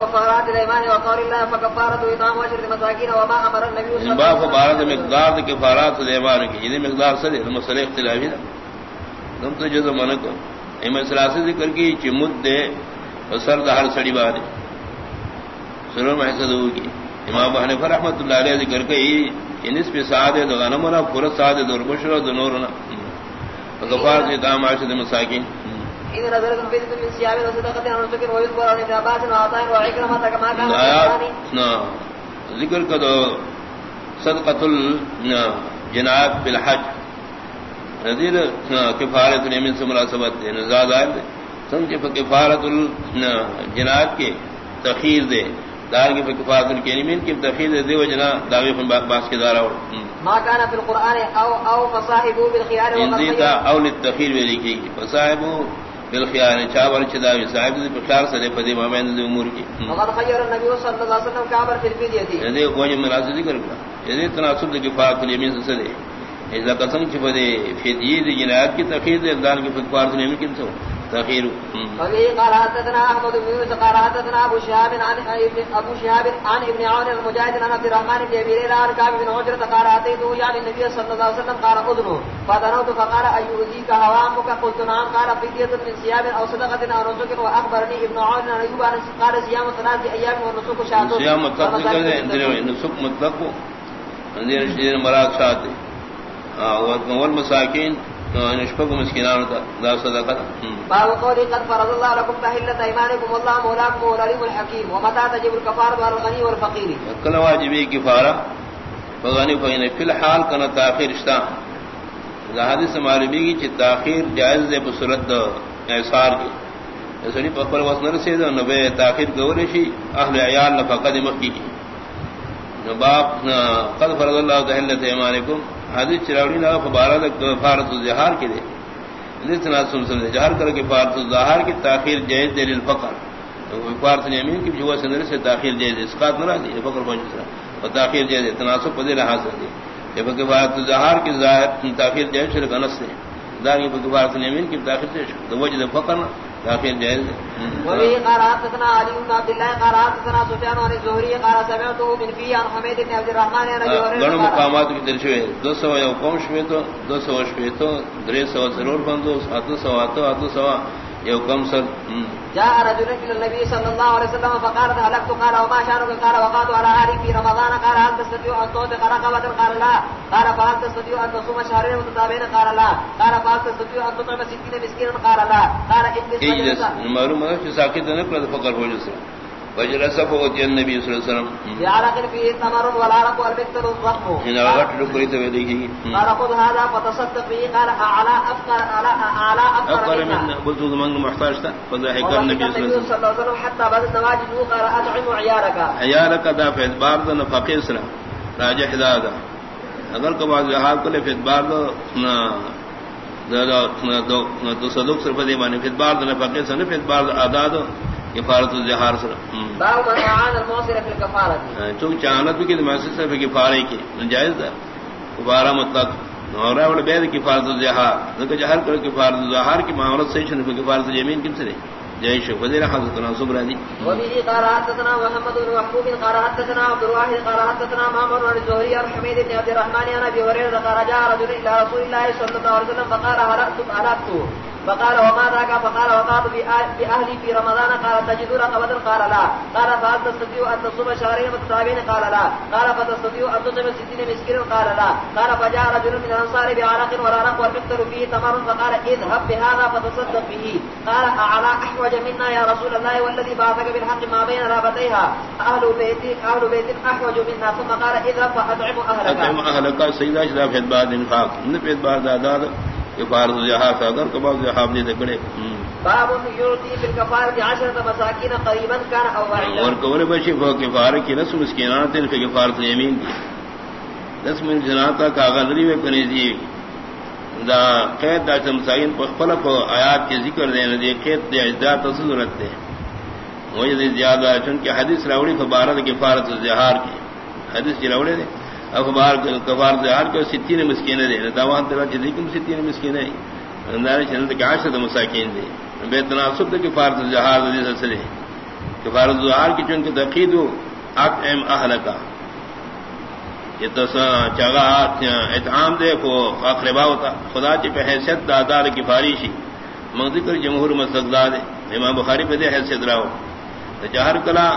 كفارات الايمان وقول الله اطعام عشرة مساكين وما امر النبي صلى الله عليه وسلم. مقدار کفارات کی یہ مقدار سے مسئلہ اختلافی ہے تم تو جو کو۔ ایم ذکر کی چمد دے دہر سڑی امام رحمۃ اللہ علیہ ذکر کی یہ نسب سعاد ہے دور بشرا دنورنا اطعام مساکین۔ من رزق ويذكر عن ابن عباس نا ذکر کا دو صدقۃ الجناب بالحج. نذیر کفارت الیمین سے مناسبت ہے نزاد سمجھے کفارت الجناب کے تخیر دے دار کی کفارت الیمین کی تخیر دے وجنا داغی فن باس کے دارا ما كان في القرآن أو أو فصاحبه بالخيار وقد انزیتا خير. اول لکھی گی فصاحبو بالخیار چاور چداوی صاحب دی بخار سے پدی مامین دی امور کی۔ وقد خير النبي صلى الله عليه وسلم كعبر في الفدية یدی کوئی مناسب ذکر کرا یدی تناسب دی کفارت الیمین سے دے۔ اذا قسم چ بدے فدیہ دی جنایت کی تخیر دے دان کی کفارت الیمین کی تو تخیر وبه قال حدثنا احمد بن يونس قال حدثنا ابو شهاب عن ابن ابو شهاب عن ابن عون المجاهد عن عبد الرحمن بن ابي ليلى عن كعب بن عجرة قال اتيته يعني النبي صلى الله عليه وسلم قال اذنه فدنوت فقال ايؤذيك هوامك؟ قلت نعم. قال فدية من ثياب او صدقة او نسك واخبرني ابن عون عن ايوب قال صيام ثلاث ايام ونسك شهر. سیام مطلق نسک مطلق. مراد اور مساکین نشفق مسکینان تا دا صدقہ باب قولي قد فرض الله لكم تحلة ايمانكم والله مولاكم والعليم الحكيم ومتى تجب الكفارة على الغني والفقير. کل واجبی کفارہ فغنی فین فی الحال کنا تاخیر اشتا دا حدیث معلومی کی چھ تاخیر جائز دے بصورت احسار کی اسنی پپر وسن رسید نبے تاخیر گورے شی اہل عیال نفقد مکی کی نباب قد فرض اللہ تحلت ایمانکم حدیث چراوڑی نا فبارہ فارت الزہار کی دے۔ لتنا سن سن جہر کر کے فارت الزہار کی تاخیر جائز دے للفقر۔ فارت الیمین کی جو سندر سے تاخیر جائز اسقاط نہ دی فقر پہنچ سرا اور تاخیر جائز تناسب پدے رہا سکتے جبکہ فارت الزہار کی ظاہر تاخیر جائز شرک انس سے داغی فارت الیمین کی تاخیر سے وجد فقر نہ۔ تاخیر جائز وبه قال حدثنا علي بن عبد الله قال حدثنا سفيان عن الزهري قال سمعته من في عن حميد بن عبد الرحمن عن قال مقامات کی درشوے دو سو یو قوم شوے تو دو سو شوے تو درے سو ضرور بندو اتو سو اتو اتو سو یو کم سر. جاء رجل الى النبي صلى الله عليه وسلم فقال هلكت قال وما شانك قال وقعت على اهلي في رمضان. قال هل تستطيع ان تعتق رقبه قال لا. قال فهل تستطيع ان تصوم شهرين متتابعين؟ قال لا. قال فهل تستطيع ان تطعم 60 مسكينا؟ قال لا. قال اجلس معلوم ہے کہ ساکت نہ کر فقر ہو جس وجلس فوت النبي صلی اللہ علیہ وسلم. فيه والعرق والمكتل الضخم هذا فتصدق قال منا قلت محتاج فضحك وضحك النبي صلى الله عليه وسلم حتى بعد قال دا نفقی سرا راجح دا دا. اگر کو بعض جہاز کو لے دا دا صدق سر پدی مانی فیدبار دا کفارت الزہار سرا باب من اعان المعصر في الكفاره چونکہ چاہنت بھی کہ ہے کہ کفارے کی جائز دا کفارہ مطلق۔ اور اول بید کفارت الزہار لیکن جہر کر کفارت الزہار کی صحیح چھنے پہ کفارت الجمین کم سے شو۔ فدیر حضرت ناصب رہی وبه قال حدثنا محمد بن محبوب قال حدثنا عبد الواحد قال حدثنا معمر عن الزهري عن حميد بن عبد الرحمن عن ابي هريره قال جاء رجل الى رسول الله صلى الله عليه وسلم فقال هلكت هلكت فقال وما ذاك؟ فقال وقعت باهلي في رمضان؟ قال تجد رقبه قال لا. قال فهل تستطيع ان تصوم شهرين متتابعين؟ قال لا. قال فتستطيع ان تطعم ستين مسكينا؟ قال لا. قال فجاء رجل من الانصار بعرق ورارق والمقتل فيه تمر، فقال اذهب بهذا فتصدق به. قال اعلى احوج منا يا رسول الله والذي بعثك بالحق ما بين رابطيها؟ اهل بيت اهل بيت احوج منا. ثم قال اذهب فاطعم اطعم اهلك اهلك سیدہ شدا فیدبار انفاق نہ فیدبار داداد کفارت اگر کو بعض جہاب دے دکڑے باب عشرة مساكين قريبا كان او بعيدا اور کون بشی فو کفار کی نس مسکینات ان کی کفارت یمین کی نس من جناتا کا غلری میں کنی دی دا قید دا مساکین پر خپل کو آیات کے ذکر دینے دی قید دی اجزاء تصورت دے۔ وجہ زیادہ چونکہ حدیث راوڑی فبارت کفارت الزہار کی۔ حدیث کی راوڑی دے۔ اخبار کفار زہار کو ستین مسکین دے داوان تیرا جدی کم ستین مسکین ہے اندار چند کے عاشر مساکین دے۔ بے تناسب دے کفار زہار دے سلسلے کفارت ظہار کی چونکہ تقید اطعم اہلکا۔ یہ تو چگا اتعام دے کو اقربا ہوتا۔ خدا چی پہ حیثیت دادار کی فارشی۔ مغذکر جمہور مسلک دے۔ امام بخاری پہ دے حیثیت رہو جہر کلا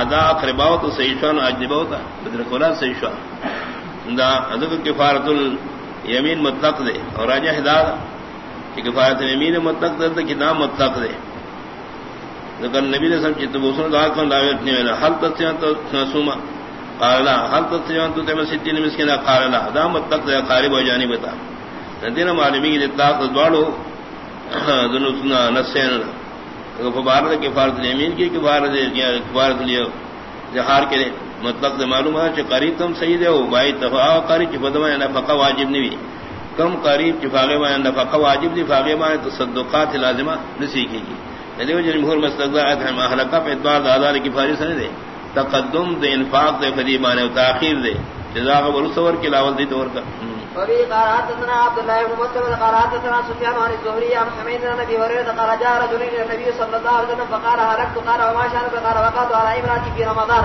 ادا اقربا تو صحیح شان اجنبا ہوتا بدر کلا صحیح دا ادب کفارت الیمین مطلق دے اور راجہ ہداد کہ کفارت الیمین مطلق دے کہ نام مطلق دے لیکن نبی نے سمجھی تو بوسن دعا کون دعوت نہیں ہونا حل تسیاں تو نسوما قال لا. حل تسیاں تو تم ستین مسکینہ قال لا. دا مطلق دے قارب ہو جانی بتا. ندین معلومی کی اطلاق دوڑو ذنو سنا نسین فبارت کفارت الیمین کی کفارت کفارت لیو جہار کے مطلق دے معلوم ہے کہ قریب تم صحیح دے ہو بائی تفا قریب کی بدما نفقہ واجب نہیں کم قریب کی فاغے میں نفقہ واجب دی فاغے میں تصدقات لازمہ نسی کی یعنی گی دیو جمہور مستقبل ہے، ہم اہلکا پہ اعتبار دادار کی فارس نے دے۔ تقدم دے، انفاق دے قدیم آنے تاخیر دے۔ جزاق برسور کی لاول دی طور کا۔ وفي قال حدثنا عبد الله بن مسلم قال حدثنا سفيان عن الزهري عن حميد بن ابي هريره قال جاء رجل الى النبي صلى الله عليه وسلم فقال هلكت؟ قال وما شانك قال وقعت على امراتي في رمضان.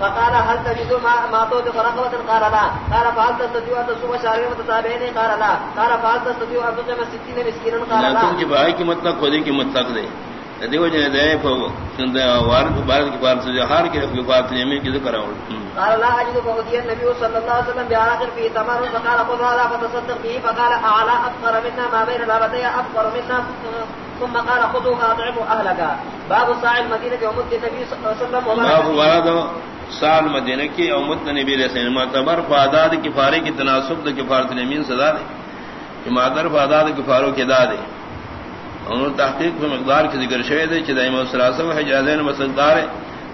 فقال هل تجد ما ما توجد رقبة قال لا. قال فهل تستطيع ان تصوم شهرين متتابعين؟ قال لا. قال فهل تستطيع ان تطعم 60 مسكينا؟ قال لا کی بھائی کی مطلب خودی کی مطلب دے دیو جنے دے وارد بارد کی بارد سے ہار کے رفع بات یمین کی ذکر قال لا اجد فقدي النبي صلى الله عليه وسلم في تمر فقال خذ هذا فتصدق به فقال اعلى منا ما بين افقر منا ثم قال خذوا اهلك باب ساعة المدينة ومد النبي صلى الله عليه وسلم باب ورد سال مدینہ کی امت نبی علیہ السلام معتبر فاداد کفارے کی تناسب کفارت الامین صدا دے کہ معتبر فاداد کفاروں کے دادے انہوں تحقیق میں مقدار کی ذکر شوید ہے چدائی مسلاسم ہے جازین مسلدار ہے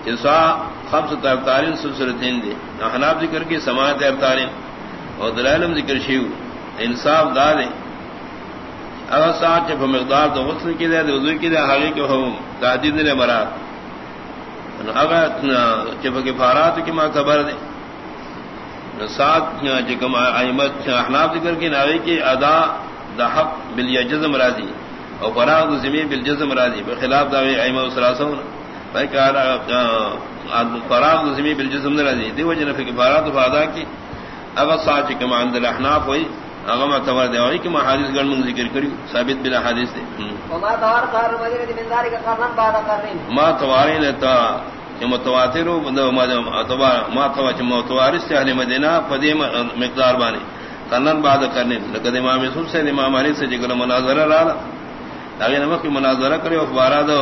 جسا خمس تابتارین سلسلتین دے احناب ذکر کی سماعت ابتارین اور دلائلم ذکر شیو انصاف دار ہے اگر ساتھ چپ مقدار تو غسل کی دے وضو کی دے حالی کے ہوں تعدید نے مراد. اگر چپ کے فارات کی ماں خبر دے ساتھ جکم احناب ذکر کی ناوی کی ادا دا حق دحق بلیجزم راضی اور فراغ زمین بالجزم راضی بخلاف دعوی ایمہ سلاسون. بھائی فراغ زمین بالجزم راضی. دی وجہ نفی کی فارات فادا کی اگر ساچ کے ماند الاحناف ہوئی اگر ما تور دے ہوئی کہ ما حادث گن من ذکر کری ثابت بلا حادث دے. وما توار قار مدینہ من ذالک قرنن بعد قرن. ما کہ متواتر ما متوارث سے اہل مدینہ فدی مقدار بانے. قرنن بعد کرنے لقد امام سے امام علی سے جگل مناظرہ رالا. اگر نمک کی مناظرہ کرے اور بارہ دو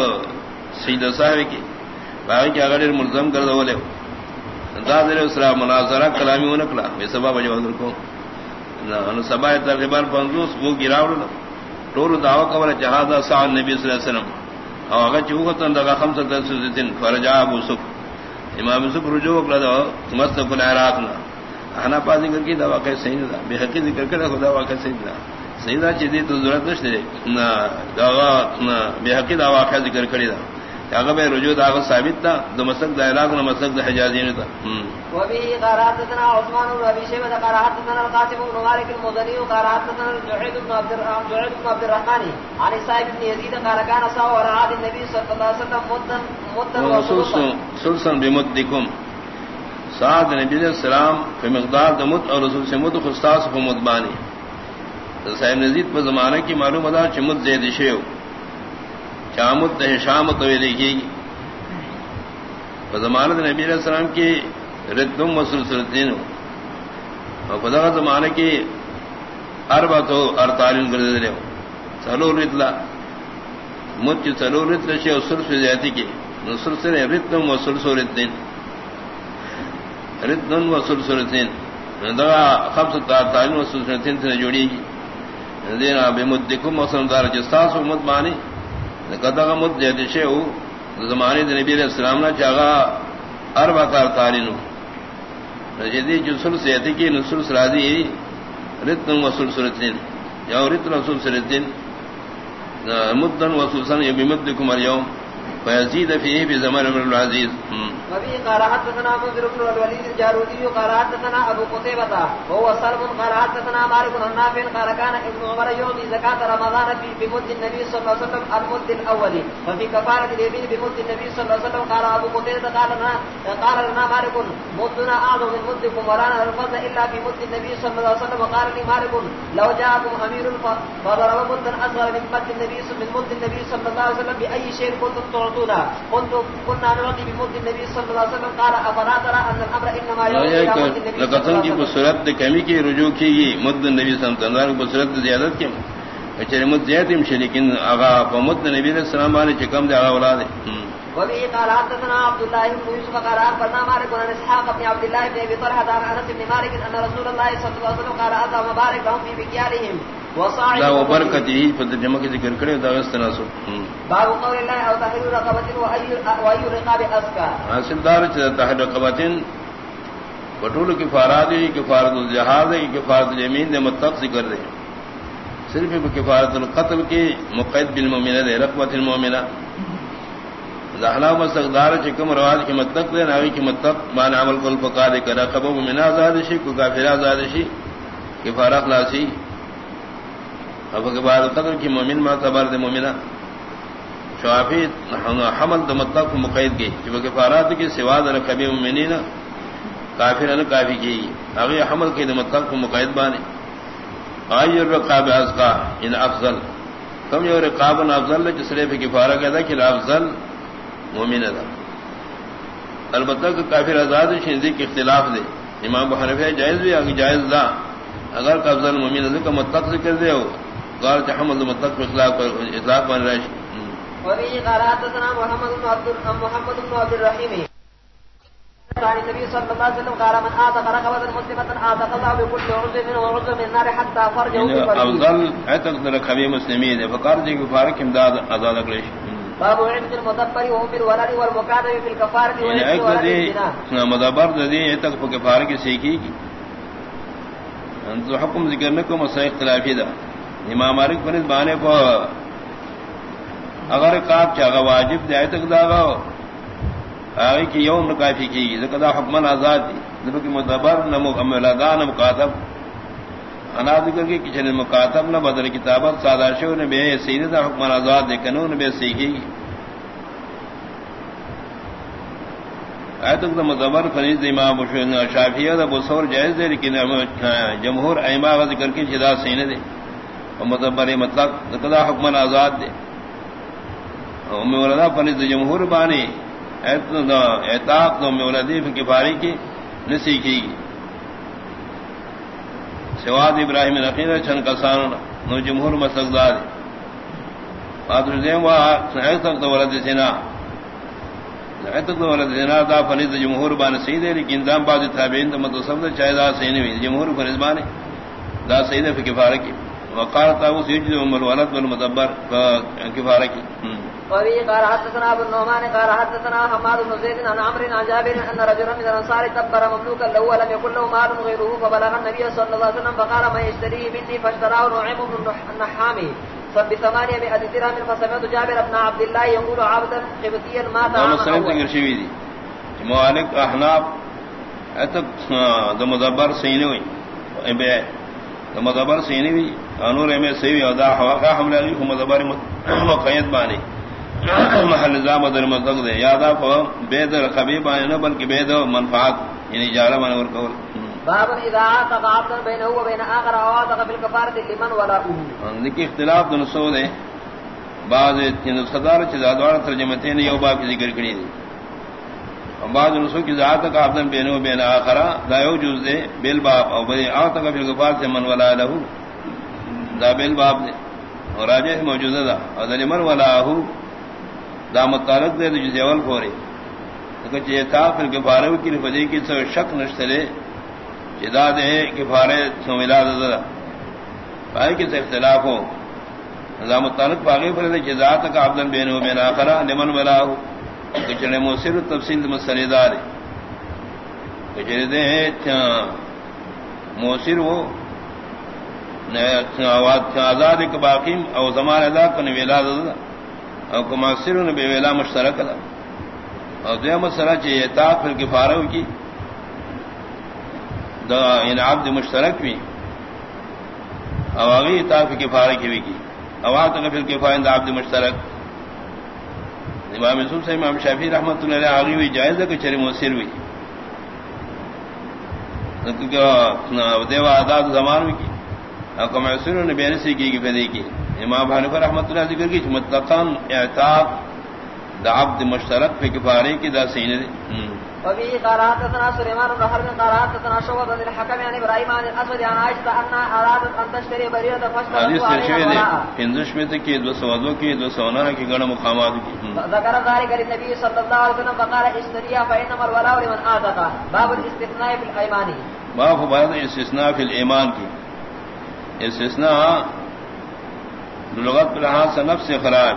سید صاحب کی باقی کی اگر ملزم کر دو لے دادر اسرا مناظرہ کلامی نکلا بے سبا بجو حضر کو سبا تقریباً پنجوس وہ گراوڑ ٹور دعو قبر جہاز سعد نبی صلی اللہ علیہ وسلم. اور اگر چوکتن دگا خمس دن فرجا ابو سف امام یوسف رجوع کلا دو مستق العراق نا احنا پا ذکر کی دوا کہ صحیح نہ بے حقی ذکر کرے خدا وا کہ صحیح نہ سیدا چیزی تو ضرورت نشتے نہ دعوا نہ بے حقی دعوا کا ذکر کری دا. اگر بے رجوع دا ثابت تھا دو مسلک دا عراق نہ مسلک دا حجازی نے تھا و به قرات تنا عثمان بن ابي شيبه قرات تنا القاسم بن مالك المدني قرات تنا بن عبد الرحمن جعيد بن عبد الرحمن عن صاحب بن يزيد قال كان صاحب ورعاد النبي صلى الله عليه وسلم مدن مدن سلسا بمدكم سعد نبی علیہ السلام فی مقدار دمت اور رسول سے مد خستاس فی مدبانی صاحب نزید پر زمانہ کی معلوم ادا چمت زید شیو. چامت شام تو لکھے گی زمانت نبی علیہ السلام کی ردم وسل سلطین اور خدا زمانہ کی اربا تو ار تعلیم کر ہو سلو رتلا مت کی سلو رتل شی اور سرس زیادتی کی نسر سے ردم و سلس و ردین ردن و سلس و ردین دغا تعلیم و سلس ردین سے جوڑی گی دینا بے مدکم موسم دار جستاس و مد مانی قدغ مد ہو زمانے دے نبی علیہ السلام نے چاہا اربع کار تارینو جدی جو سل سیتی کی نسل سرادی رتن و سل یا رتن و سل سرتن مدن و سلسن یا بمدکم اليوم فيزيد فيه بزمن من العزيز وفي قال حدثنا منذر بن الوليد الجارودي قال حدثنا أبو قتيبة وهو سلم قال حدثنا مالك بن نافع قال كان ابن عمر يعطي زكاة رمضان في بمد النبي صلى الله عليه وسلم المد الاول. وفي كفارة اليمين بمد النبي صلى الله عليه وسلم قال أبو قتيبة قال لنا قال لنا مالك مدنا اعظم من مدكم ولا نرى الفضل الا في مد النبي صلى الله عليه وسلم. وقال لي مالك لو جاءكم امير فضرب مدا اصغر من مد النبي من مد النبي صلى الله عليه وسلم باي شيء كنتم تعطونا. قلت كنا نعطي بمد النبي صلى الله عليه وسلم. قال افلا ترى ان الامر انما يعطي لقسم کی بصورت کمی کی رجوع کی مد نبی صلی اللہ علیہ وسلم بصورت زیادت کی. اچھا مد زیادت ہم لیکن آغا مد نبی علیہ السلام علیہ چکم دے آغا اولاد وبه قال حدثنا عبد الله بن يوسف قال اخبرنا مالك بن اسحاق بن عبد الله بن ابي طلحه عن انس بن مالك ان رسول الله صلى الله عليه وسلم قال اعطى مبارك لهم في بكيارهم لا وبركته. في جمع کے ذکر کرے دا استناسو باب قول الله او تحرير رقبه واي رقاب اسكا حاصل دار تحرير رقبه بٹول کی فاراد کفارت الجہاد کفارت الیمین دے متق ذکر دے صرف کفارت القتل کی مقید بالمؤمنہ دے رقبت المؤمنہ زحلا مسقدار چکم رواد کی متق دے ناوی کی متق مان عمل کل فقا دے کرا قبو من آزاد شی کو کافر آزاد شی کفارہ خلاصی اب کے بعد قدر کی مومن ما تبر دے مومنہ شوافی حمل د متق مقید کی جب کفارات کی سوا در کبی مومنین کافر ان کافی کی اگے حمل کی د متق مقید بانے آئی الرقاب ازقا، ان افضل. کم یو رقاب افضل جس لے بھی کفارہ کہتا کہ افضل. مومن دا البتہ کہ کافر آزاد شنزی کے اختلاف دے۔ امام بحرف ہے جائز بھی جائز دا اگر قبضل مومن دا کا متق ذکر دے ہو۔ قال تحمل متق اخلاق پر اطلاق بن رہا حدثنا محمد بن عبد محمد بن عبد الرحيم عن النبي صلى الله عليه وسلم قال من آتق رقبة مسلمة الله بكل عضو منه وعضو من النار حتى فرجه افضل اعتق مسلمين فقال دي كفارك امداد ازاد اقليش باب عند المدبر وهم بالولد والمكاتب في الكفارة یعنی مدبر دے تک کفارہ کی سیکھی کی تو حکم ذکر نہ کو مسئلہ اختلافی دا۔ امام مالک بن بانے کو اگر کاپ چاہا واجب دے تک داغا آگے کی یوم کافی کی ذکر حکم آزاد دی۔ ذکر کی مدبر نہ مکملادان مکاتب انا ذکر کی کچھ نے مکاتب نہ بدل کتابت سادہ شو نے بے سید حکم آزاد دے قانون بے سیکھی ایتک دا مزبر فنیز امام شافیہ دا بصور جائز دے لیکن جمہور ایما کا ذکر کی جدا سینے دے۔ مزبر مطلق دا حکم آزاد دے۔ مولدا فنیز جمہور بانی اعتاق دو مولدی کی باری کی نسیکھی گی سواد ابراہیم نقیر چند کسان نو جمہور مسلدار تک ولد سینا۔ تک ولد سینا، دا فنید جمہور بان سید ہے، لیکن دام باز تابعین تو متصب چاہے دا سین ہوئی جمہور فنز بانے دا سید فی کفارہ کی۔ وقال تاوس یجد ام الولد والمدبر کفارہ کی۔ وفي قال حدثنا ابو النعمان قال حدثنا حماد بن زيد عن عمرو عن جابر ان رجلا من الانصار تبر مملوكا له ولم يكن له مال غيره فبلغ النبي صلى الله عليه وسلم فقال ما يشتريه مني فاشتراه نعيم بن النحامي فبثمانية مئة درهم فسمعت جابر بن عبد الله يقول عبدا قبطيا ما تعامل موالک احناف اتب دمدبر سینے ہوئی بے دمدبر سینے ہوئی انور میں سیوی ادا ہوا کا حملہ مدبر مقید بانی محل نظام در مزدق دے یادا فو بید رقبی بانی نہ بلکہ بید منفعات یعنی جارہ من ورکول باب اذا عاتق عبدا بینه و بین آخر عواتق فی الكفارت لمن ولا اوہ ذکی اختلاف دن سو دے۔ بعض نسخدار چیز ادوار ترجمتین یو باب کی ذکر کری دی۔ بعض نسخ کی ذاتق عبدا بینه و بین آخر دا یو جوز دے بیل باب او بین عاتق فی الكفارت من ولا لہو دا بیل باب دے۔ اور راجح موجودہ دا۔ اور دا لمن ولا اہو دا متعلق دے جو زیول پورے کہ یہ تھا پھر کفارے کی فدی کی سو شک نشتلے جدا دے کفارے سو ملا دا بھائی کے اختلاف ہو دا متعلق باغی پر دے جزا تک عبدن بینو بین آخرہ لمن ولا ہو کہ چلے موسر تفصیل مسئلے دار کہ چلے دے موسر وہ آزاد باقیم او زمان ادا کن ویلا دا او کما سرون بے ویلا مشترک دا او دو مسئلہ چی اتاق فی الکفارو کی دا ان عبد مشترک بھی او اغی اتاق فی کفارہ کی بھی کی او آتا فی الکفارہ دا عبد مشترک. امام یوسف سے امام شافی رحمت اللہ علیہ آگی ہوئی جائز ہے کہ چری مؤثر ہوئی دیوا آداد زمان میں کی کم سر نے بیان سے کی فیدے کی امام حنیفہ رحمۃ اللہ ذکر کی مطلقاً اعتاب دا عبد مشترک کفارے کی دا سینے دے۔ وبه قال حدثنا سليمان بن حرب قال حدثنا شعبة بن الحكم عن ابراهيم عن الاسود عن عائشة ان ارادت ان تشتري بريرة فاشترت عليها میں تک دو سوادوں کی دو سونا کی مقامات کی۔ ذکر ذلك للنبي صلى الله عليه وسلم فقال اشتريها فانما الولاء لمن اعتق باب الاستثناء في الايمان۔ باب استثناء في الايمان کی۔ استثناء لغت لحاظ سے نفس اخراج۔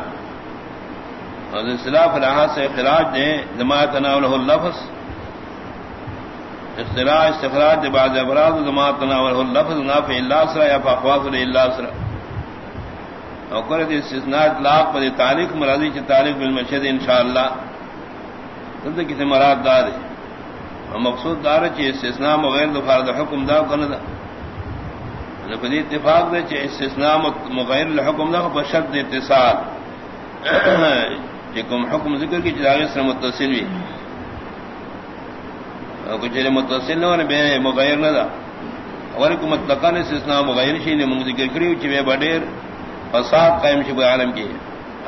اور اصطلاف لحاظ سے اخراج دے دما تناول اللفظ۔ اختلاع استخراج دے بعض ابراز دما تناول اللفظ نافع اللہ سرا یا فاقواز اللہ سرا اور کرد استثناء اطلاق پر تاریخ مرادی کی تاریخ بالمشہد انشاءاللہ۔ تب کسی مراد دار ہے۔ اور مقصود دار ہے استثناء مغیر دفار دا حکم دا کرنا دا لفظ اتفاق دے چھے استثناء مغیر الحکم دا بشرط اتصال۔ کم حکم ذکر کی چراغ سے متصل بھی۔ کچھ متصل نہ ہونے یعنی بے مغیر نہ دا اور کو مطلقہ نے استثناء مغیر شی نے منگ ذکر کری چھ بے بڑیر فساد قائم شب عالم کی۔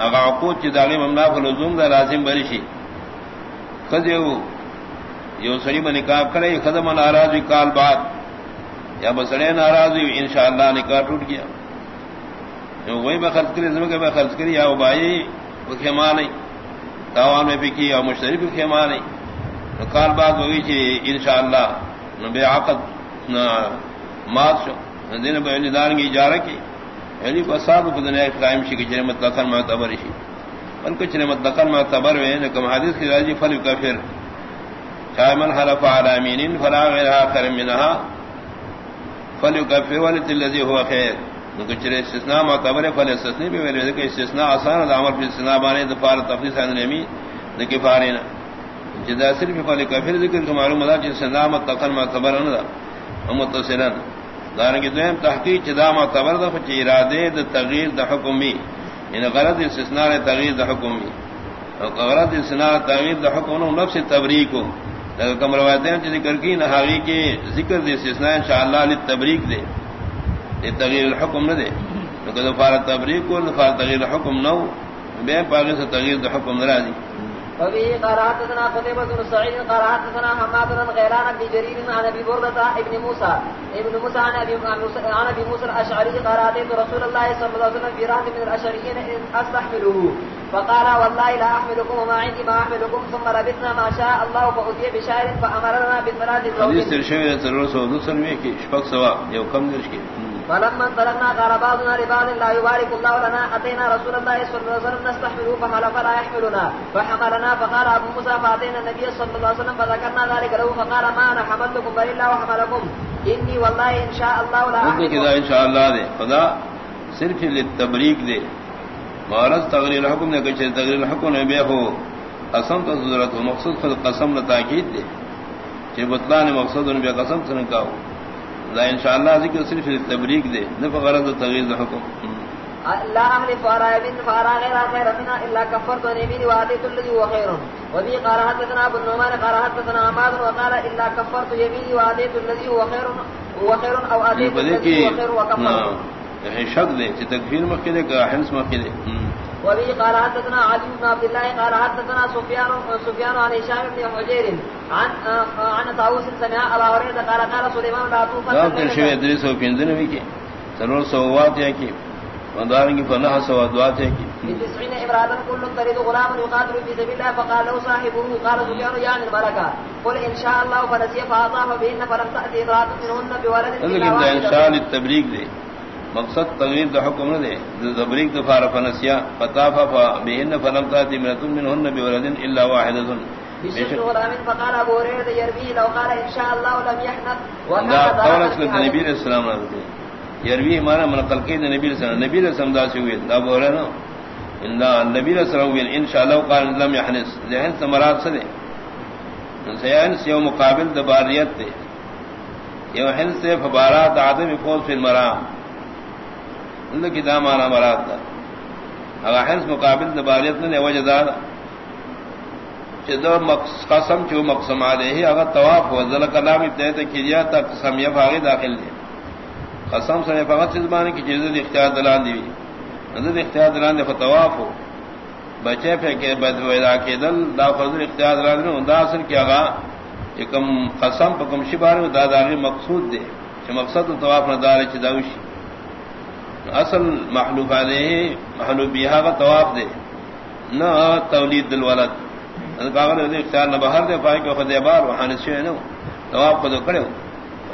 اگا عقود چھ داغی ممنا فلزوم دا لازم برشی خد یو یو سڑی میں کرے خدم ناراض کال بعد۔ یا بسڑے ناراض ہوئی ان شاء انشاءاللہ نکاح ٹوٹ گیا۔ جو وہی میں خرچ کری، زمین میں خرچ کری، یا وہ بھائی، وہ خیما نہیں۔ تاوان میں بھی کی اور مشتری بھی خیما نہیں۔ کال بعد ہوئی تھی ان شاء اللہ بے آقت مات شو۔ دن یعنی دان کی اجارہ کی۔ یعنی کو صاحب کو دنیا قائم شی کی جنمت دخل معتبر شی۔ ان کو جنمت دخل معتبر ہوئے، نہ کم حدیث کی راضی فل کا پھر۔ چاہے من حلف على يمين فلا غيرها خير منها فليكفر وللذي هو خير چرے استثناء معتبر فل استثنی بھی ویلے کہ استثناء آسان ہے عمل فی استثناء بانے دفار تفریح عن الیمین دکی فارین جدا صرف فل کفر ذکر کو معلوم ہے کہ استثناء متقل معتبر نہ متصلا دار کی دویم تحقیق جدا معتبر دا فچ ارادے د تغییر د حکمی ان یعنی غرض استثناء تغییر د حکمی اور غرض استثناء تغییر د حکم نفس تبریک کم روایتیں ذکر کی نہ کے ذکر دے استثناء انشاءاللہ للتبریک دے۔ یہ تغیر الحکم نہ دے۔ تو فار تبریک کو فار تغیر الحکم نہ بے پاگے سے تغیر الحکم نہ راضی۔ وبه قرات لنا قتيبة بن سعيد قرات لنا حماد بن غيلان بن جرير عن ابي بردة ابن موسى ابن موسى عن ابي عن ابي موسى الاشعري قرات رسول الله صلى الله عليه وسلم في رهط من الاشعريين استحمله فقال والله لا احملكم وما عندي ما احملكم ثم لبثنا ما شاء الله فاتي بشعر فامرنا بالثلاث زوج حديث الشيخ صلى الله عليه وسلم کی شفق سوا یو کم درش کی فلما انطلقنا قال بعضنا لبعض لا يبارك الله لنا اتينا رسول الله صلى الله عليه وسلم نستحمله فحلف لا يحملنا. فحملنا فقال ابو موسى فاتينا النبي صلى الله عليه وسلم فذكرنا ذلك له فقال ما انا حملتكم بل الله وحملكم اني والله ان شاء الله لا ان شاء الله دے خدا صرف للتبریک دے مارز تغیر الحکم نے کچھ تغیر الحکم نے بے ہو قسم تو ضرورت ہو مقصود خود قسم نہ تاکید دے۔ کہ بطلان مقصد ان بے قسم سے نہ کہو۔ لا انشاءاللہ ذکر صرف تبریک دے نفع غرض تغییر دا حکم۔ لا احلف يمين فارا غير خير منا الا كفرت وعديت الذي هو خير وبي قال حدثنا ابو النعمان قال حدثنا عماد وقال الا كفرت وعديت الذي هو خير هو خير او الذي هو خير وكفرت شک دے تکفیر مکہ دے کہ حنس مکہ دے۔ وبه قال حدثنا علي بن عبد الله قال حدثنا سفيان سفيان عن هشام بن حجير عن عن طاووس سمع ابا هريره قال قال سليمان لا توفى لا تشوي ادريس وكندن ويكي سرور سوات يا كي ودارنگی فنہ سوا دعات ہے کی. بتسعین ابرادا كل تريد غلام يقاتل في سبيل الله فقال له صاحبه قال سفيان يعني الملكه قل ان شاء الله فنسي فاطاف بهن فلم تاتي امراه منهن بولد ان شاء الله التبريك دے. مقصد تغیر دا حکم نہ دے. تبریک دفار فنسیا فطافا بهن فلم تاتي من منهن بولد الا واحده فقال ابو هريره يرمي لو قال ان شاء الله لم يحنث وكان قولت النبي صلى الله عليه وسلم يروي مانا من قلقي النبي صلى الله عليه وسلم نبي صلى الله عليه وسلم ابو هريره ان نبی علیہ السلام ان شاء اللہ قال لم يحنس ذہن سے مراد سے ذہن سے مقابل دباریت دے. یہ حنس سے فبارات آدم فوز فی المرام. اللہ کی دامانا مراد دا. اگر حنس مقابل دباریت نے وجہ دا دادا قسم چو مقسم علیہ اگر طواف ہو ذل کلام ابتداء کیا تک قسم یہ باغی داخل دے. قسم سے فقط زبان کی چیز دا اختیار دلان دی نظر اختیار دلان دے طواف ہو. بچے پہ کہ بد ویدا کے دل، دا فضل اختیار دلان دے دا اصل کیا گا کہ قسم پہ کم شبار دا داغی مقصود دے. کہ مقصد طواف نہ دار داوشی اصل محلوف علیہ محلوبیہ کا طواف دے۔ نہ تولید دل ولد اختیار نہ باہر دے، پائے کہ خدے بار وہاں سے نو طواف کو تو کرے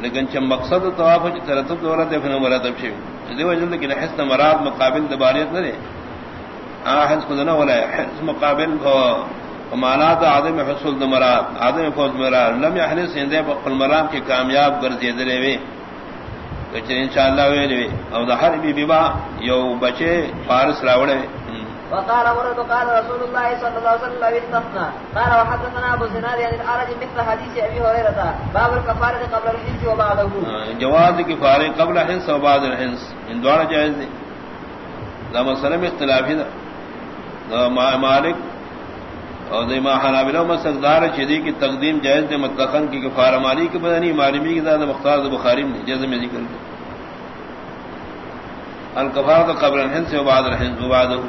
لیکن چ مقصد طواف کی ترتب دورہ دے، پھر مرتب شی دے وجہ کہ حسن مراد مقابل دباریت نہ دے۔ احس کو نہ ولا حس مقابل کو معنات آدم حصول دمرات آدم فوز مراد۔ لم يحرس ہندے بقل مرام کی کامیاب گرزے دے کہ انشاءاللہ وے او ہر بی بیوا یو بچے فارس راوڑے وقال مرد قال رسول الله صلى الله عليه وسلم استثنى قال وحدثنا ابو زناد عن الارج مثل حديث ابي هريره باب الكفاره قبل الحنس وبعده جواز الكفاره قبل الحنس وبعد الحنس. ان دوار جائز ہے لا مسلم اختلافی دا. مالک اور دیما حنابلہ مسقدار چدی کی تقدیم جائز دے، متقن کی کفارہ مالی کی بدنی معلومی کی زیادہ مختار بخاری نے جیسے میں ذکر کیا۔ الکفارہ قبل الحنس وبعد الحنس وبعده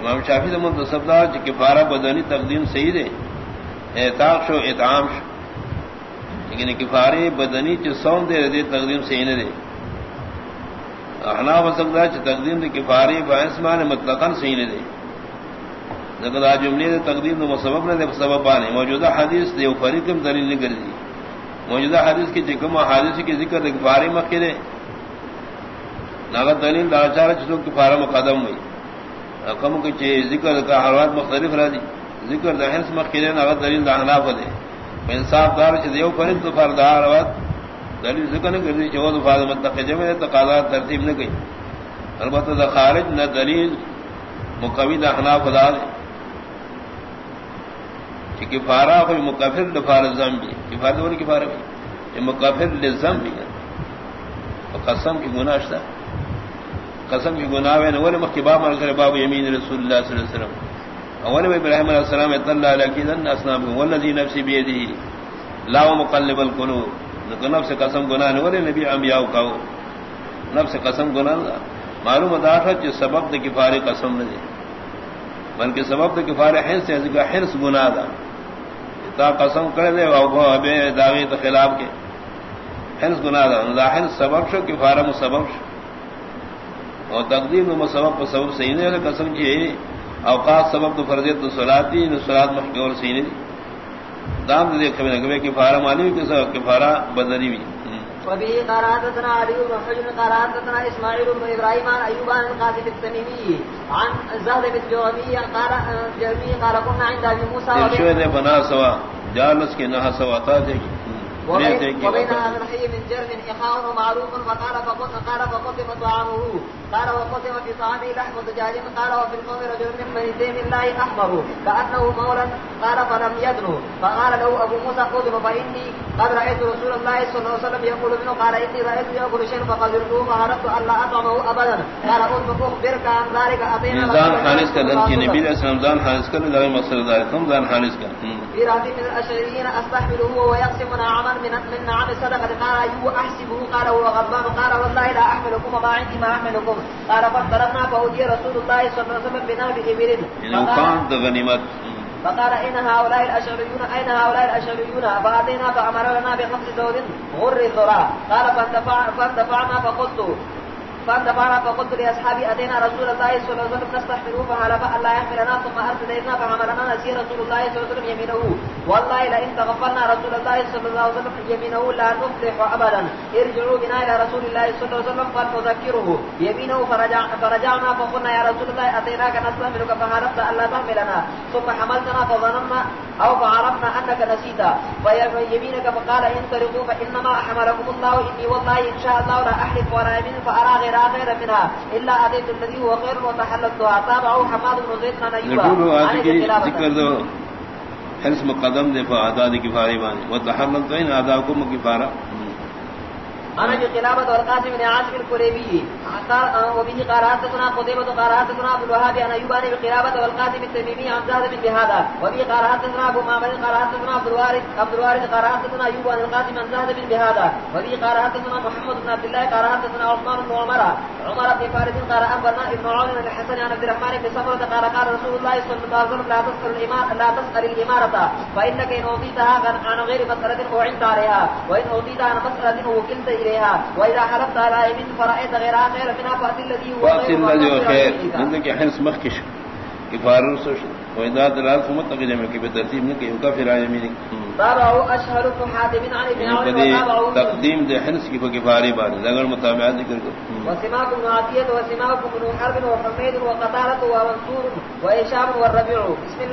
امام شافی دمن تو سبدار جو کفارہ بدنی تقدیم صحیح دے۔ احتاق شو، اطعام شو۔ لیکن کفارے بدنی چ سون دے دے تقدیم صحیح نہ دے۔ احناف سبدار چ تقدیم دے کفارے باعثمان مطلقاً صحیح نہ دے۔ لیکن آج جملے دے تقدیم دے سبب نہ دے سبب پانے موجودہ حدیث دے فریقم دلیل نہیں کر دی موجودہ حدیث کی جکم حادث کی ذکر دے کفارے مکھرے ناغت دلیل دارچار چیزوں کفارہ مقدم ہوئی کم کے چے ذکر کا حالات مختلف رہ دی ذکر دہن سے مخیرین اگر دلیل دہنا پدے انصاف دار چ دیو کرن تو فردار وقت دلیل ذکر نہ کردی جو تو فاضل متقجم ہے تقاضا ترتیب نہ گئی البتہ دا خارج نہ دلیل مقوی دہنا خدا دے کہ کفارہ کوئی مکفر لفار ذنبی کفارہ دور کفارہ بھی۔ کہ مکفر لذنبی قسم کی گناہ ہے قسم کی گناہ ہے نور مکتبا مر کر باب یمین رسول اللہ صلی اللہ علیہ وسلم۔ اول میں ابراہیم علیہ السلام اطلع علی ذن اسنام والذی نفسی بیدی۔ لا مقلب القلوب۔ نفس قسم گناہ نور نبی انبیاء کا نفس قسم گناہ معلوم ہے کہ سبب دے کفارے قسم نہیں بلکہ سبب دے کفارے حرص ہے ذکر گناہ دا۔ دا قسم کرے دے او بے داوی تو خلاف کے ہنس گناہ دا ظاہر سبب شو کہ فارم سبب شو. اور تقدیم نو سبب کو سبب صحیح نہیں ہے قسم کی اوقات سبب تو فرضیت تو سلاتی نو صلات مخ اور صحیح نہیں دام دے دیکھ میں کہ فارم علی کے سبب کہ فارا بدنی بھی وبه قراتنا علي بن حجر قراتنا اسماعيل بن ابراهيم عن ايوب عن قاسم التميمي عن زهد بن جوامي قال جرمي قال كنا عند ابي موسى وبين بنا سوا جالس کے نہ سوا تا دیکھ وبينها من جرم إخاء معروف فقال فقط قال فقدم طعامه قال وقدم في طعامه لحم دجاج قال وفي القوم رجل من بني الله أحمر كأنه مولا قال فلم يدنو فقال له أبو موسى قدم فإني قد رأيت رسول الله صلى الله عليه وسلم يقول منه قال إني رأيت يأكل شيء فقدرته فأردت أن لا أطعمه أبدا. قال قلت أخبرك عن ذلك أتينا زان حارس کا دن کی نبی علیہ السلام زان حارس کا لگے مقصد دار تم زان حارس کا في راتب من الأشعريين أستحمله ويقسم نعما من من نعم صدقة. قال أيوه أحسبه قال هو غضبان. قال والله لا أحملكم وما عندي ما أحملكم. قال فاضطربنا فأودي رسول الله صلى الله عليه وسلم بنا بإبل يعني غنيمت فقال اين هؤلاء الاشعريون اين هؤلاء الاشعريون فأتينا فأمر لنا بخمس زود غر الذراع. قال فاندفعنا فقلت فاندفعنا فقلت لاصحابي اتينا رسول الله صلى الله عليه وسلم نستحمله فحلف ان لا يحملنا ثم ارسلنا فحملنا نسي رسول الله صلى الله عليه وسلم يمينه. والله لئن تغفلنا رسول الله صلى الله عليه وسلم يمينه لا نفلح ابدا ارجعوا بنا الى رسول الله صلى الله عليه وسلم فنذكره يمينه فرجع فرجعنا فقلنا يا رسول الله اتيناك نستحملك فحلفت ان لا تحملنا ثم حملتنا فظننا او فعرفنا انك نسيت فيمينك فقال انطلقوا فانما احملكم الله اني والله ان شاء الله لا احلف ولا يمين فارى غير خير منها الا اتيت الذي هو خير وتحللتها. تابعوا حماد بن زيد بن ايوب ذکر دو حرص مقدم دے فا آداد کی فاری بانی. وتحلل تو ان آداد کو مکفارہ انا بقلابه والقاسم بن عاصم الكليبي قال وبه قال حدثنا قتيبة قال حدثنا ابو الوهاب انا يبان بقلابه والقاسم التميمي عن زهد بن بهذا وبه جی قال حدثنا ابو معمر قال حدثنا عبد الوارث عبد الوارث قال حدثنا ايوب عن القاسم عن زهد بن بهذا وبه جی قال حدثنا محمد بن عبد الله قال حدثنا عثمان بن عمر عمر بن فارس قال انبرنا ابن عون بن الحسن عن عبد الرحمن بن سمرة، قال قال رسول الله صلى الله عليه وسلم، لا تسأل الامارة لا تسأل الامارة فانك ان اوتيتها عن غير مسألة اعنت عليها وان اوتيتها عن مسألة وكلت على يمين خير منها الذي هو خير حرص مخكش. كفار بترتيب نك يكفر على عن ابن تقديم ده حرص کی ذکر حرب وحميد ومنصور والربيع. بسم الله.